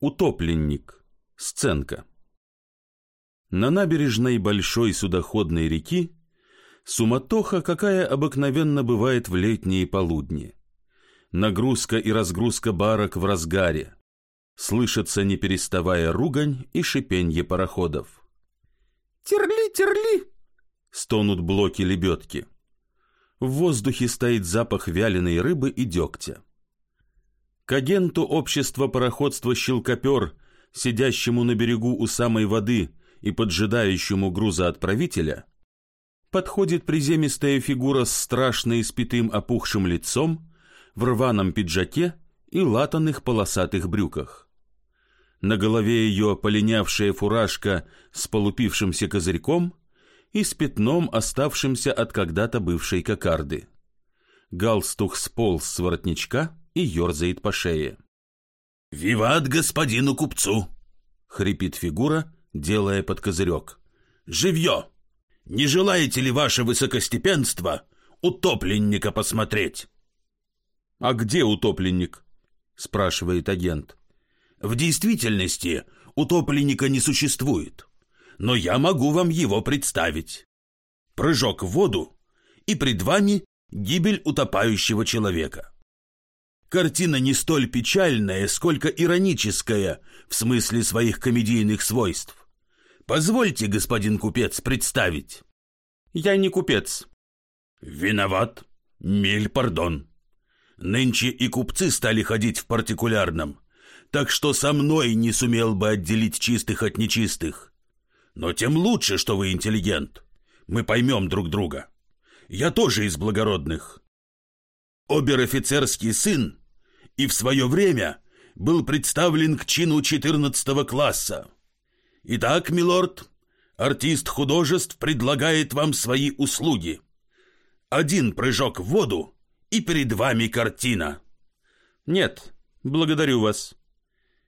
Утопленник. Сценка. На набережной большой судоходной реки суматоха, какая обыкновенно бывает в летние полудни. Нагрузка и разгрузка барок в разгаре. Слышится, не переставая, ругань и шипенье пароходов. «Терли, терли!» — стонут блоки лебедки. В воздухе стоит запах вяленой рыбы и дегтя. К агенту общества пароходства «Щелкопер», сидящему на берегу у самой воды и поджидающему грузоотправителя, подходит приземистая фигура с страшно испитым опухшим лицом, в рваном пиджаке и латаных полосатых брюках. На голове ее полинявшая фуражка с полупившимся козырьком и с пятном, оставшимся от когда-то бывшей кокарды. Галстух сполз с воротничка и ерзает по шее. «Виват господину купцу!» — хрипит фигура, делая под козырек. «Живье! Не желаете ли ваше высокостепенство утопленника посмотреть?» «А где утопленник?» — спрашивает агент. «В действительности утопленника не существует но я могу вам его представить. Прыжок в воду, и пред вами гибель утопающего человека. Картина не столь печальная, сколько ироническая в смысле своих комедийных свойств. Позвольте, господин купец, представить. Я не купец. Виноват. Миль, пардон. Нынче и купцы стали ходить в партикулярном, так что со мной не сумел бы отделить чистых от нечистых. Но тем лучше, что вы интеллигент. Мы поймем друг друга. Я тоже из благородных. Обер-офицерский сын и в свое время был представлен к чину 14 класса. Итак, милорд, артист художеств предлагает вам свои услуги. Один прыжок в воду, и перед вами картина. Нет, благодарю вас.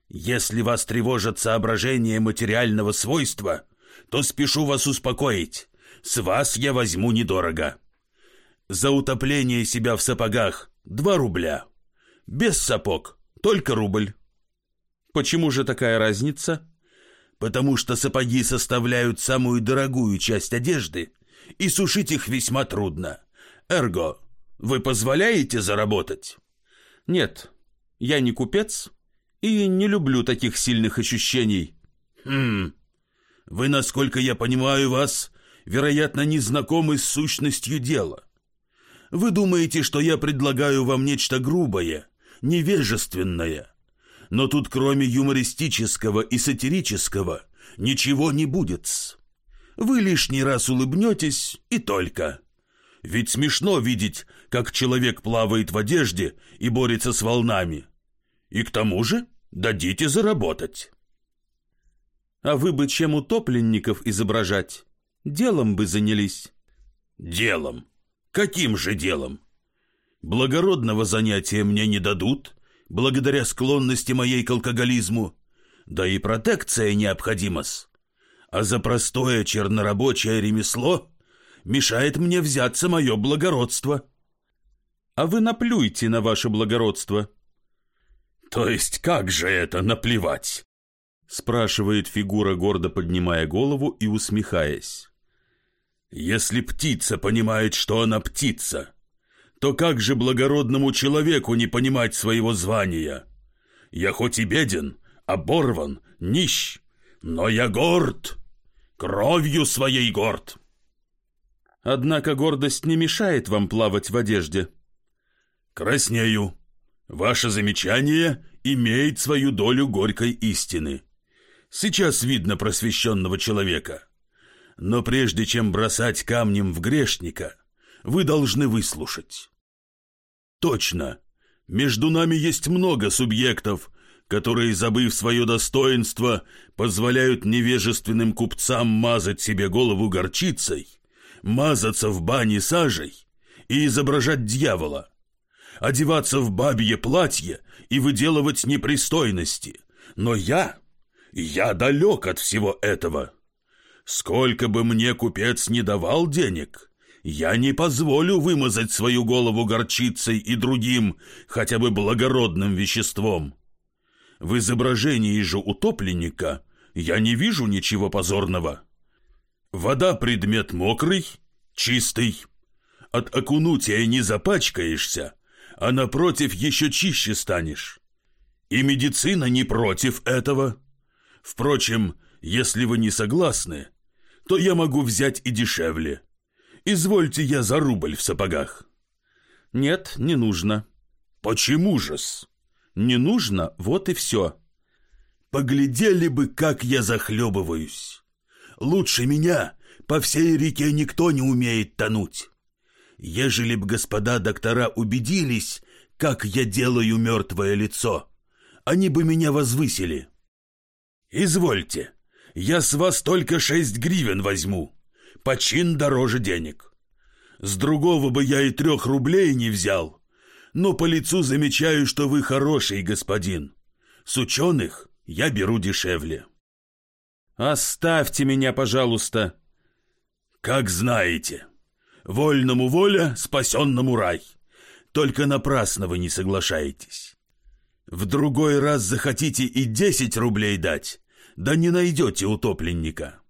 Если вас тревожат соображения материального свойства, то спешу вас успокоить. С вас я возьму недорого. За утопление себя в сапогах два рубля. Без сапог только рубль. Почему же такая разница? Потому что сапоги составляют самую дорогую часть одежды, и сушить их весьма трудно. Эрго, вы позволяете заработать? Нет, я не купец и не люблю таких сильных ощущений. Хм, вы, насколько я понимаю вас, вероятно, не знакомы с сущностью дела. Вы думаете, что я предлагаю вам нечто грубое, невежественное. Но тут кроме юмористического и сатирического ничего не будет. Вы лишний раз улыбнетесь и только. Ведь смешно видеть, как человек плавает в одежде и борется с волнами. И к тому же дадите заработать. А вы бы чем утопленников изображать? Делом бы занялись. Делом? Каким же делом? Благородного занятия мне не дадут, благодаря склонности моей к алкоголизму. Да и протекция необходима-с. А за простое чернорабочее ремесло мешает мне взяться мое благородство. А вы наплюйте на ваше благородство. То есть как же это наплевать? спрашивает фигура, гордо поднимая голову и усмехаясь. Если птица понимает, что она птица, то как же благородному человеку не понимать своего звания? Я хоть и беден, оборван, нищ, но я горд, кровью своей горд. Однако гордость не мешает вам плавать в одежде. Краснею. Ваше замечание имеет свою долю горькой истины. Сейчас видно просвещенного человека. Но прежде чем бросать камнем в грешника, вы должны выслушать. Точно, между нами есть много субъектов, которые, забыв свое достоинство, позволяют невежественным купцам мазать себе голову горчицей, мазаться в бане сажей и изображать дьявола, одеваться в бабье платье и выделывать непристойности. Но я я далек от всего этого. Сколько бы мне купец не давал денег, я не позволю вымазать свою голову горчицей и другим, хотя бы благородным веществом. В изображении же утопленника я не вижу ничего позорного. Вода предмет мокрый, чистый. От окунутия не запачкаешься, а напротив еще чище станешь. И медицина не против этого. Впрочем, если вы не согласны, то я могу взять и дешевле. Извольте я за рубль в сапогах. Нет, не нужно. Почему же-с? Не нужно, вот и все. Поглядели бы, как я захлебываюсь. Лучше меня по всей реке никто не умеет тонуть. Ежели б господа доктора убедились, как я делаю мертвое лицо, они бы меня возвысили. Извольте, я с вас только шесть гривен возьму. Почин дороже денег. С другого бы я и трех рублей не взял. Но по лицу замечаю, что вы хороший господин. С ученых я беру дешевле. Оставьте меня, пожалуйста. Как знаете. Вольному воля, спасенному рай. Только напрасно вы не соглашаетесь. В другой раз захотите и десять рублей дать, да не найдете утопленника.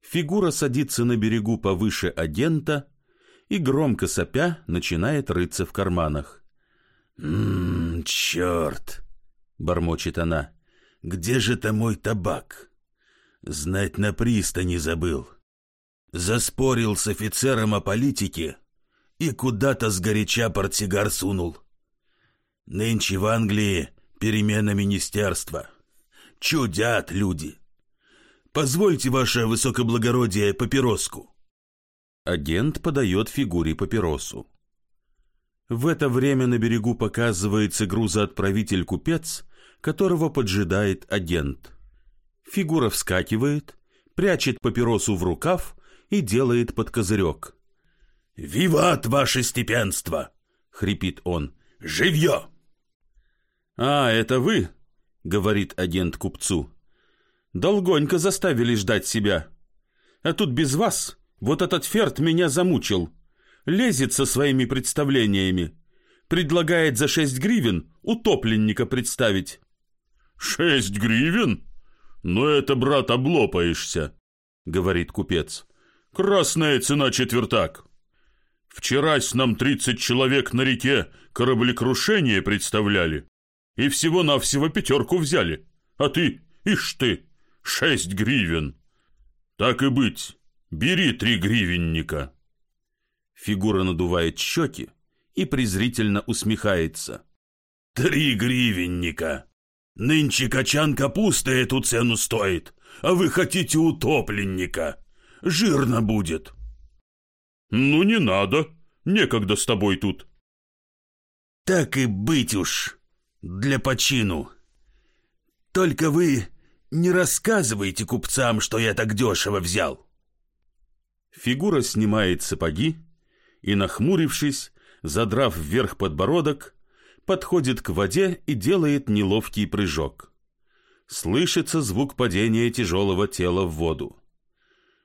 Фигура садится на берегу повыше агента и, громко сопя, начинает рыться в карманах. «Ммм, черт!» — бормочет она. «Где же-то мой табак? Знать на пристани забыл. Заспорил с офицером о политике и куда-то сгоряча портсигар сунул. Нынче в Англии перемена министерства. Чудят люди. Позвольте, ваше высокоблагородие, папироску. Агент подает фигуре папиросу. В это время на берегу показывается грузоотправитель-купец, которого поджидает агент. Фигура вскакивает, прячет папиросу в рукав и делает под козырек. «Виват, ваше степенство!» — хрипит он. «Живье!» «А, это вы?» — говорит агент купцу. «Долгонько заставили ждать себя. А тут без вас вот этот ферт меня замучил. Лезет со своими представлениями. Предлагает за шесть гривен утопленника представить». «Шесть гривен? Ну это, брат, облопаешься», — говорит купец. «Красная цена четвертак. Вчерась нам тридцать человек на реке кораблекрушение представляли и всего-навсего пятерку взяли. А ты, ишь ты, шесть гривен. Так и быть, бери три гривенника. Фигура надувает щеки и презрительно усмехается. Три гривенника. Нынче качан капусты эту цену стоит, а вы хотите утопленника. Жирно будет. Ну, не надо, некогда с тобой тут. Так и быть уж для почину. Только вы не рассказывайте купцам, что я так дешево взял. Фигура снимает сапоги и, нахмурившись, задрав вверх подбородок, подходит к воде и делает неловкий прыжок. Слышится звук падения тяжелого тела в воду.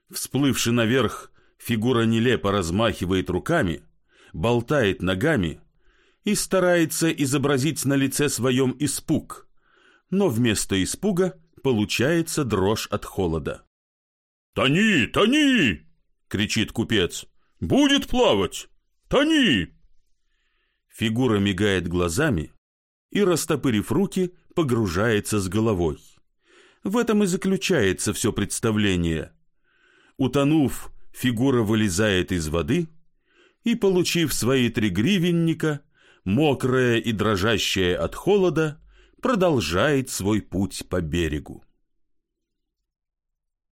Всплывши наверх, фигура нелепо размахивает руками, болтает ногами и старается изобразить на лице своем испуг, но вместо испуга получается дрожь от холода. «Тони, тони!» — кричит купец. «Будет плавать! Тони!» Фигура мигает глазами и, растопырив руки, погружается с головой. В этом и заключается все представление. Утонув, фигура вылезает из воды и, получив свои три гривенника, мокрая и дрожащая от холода, продолжает свой путь по берегу.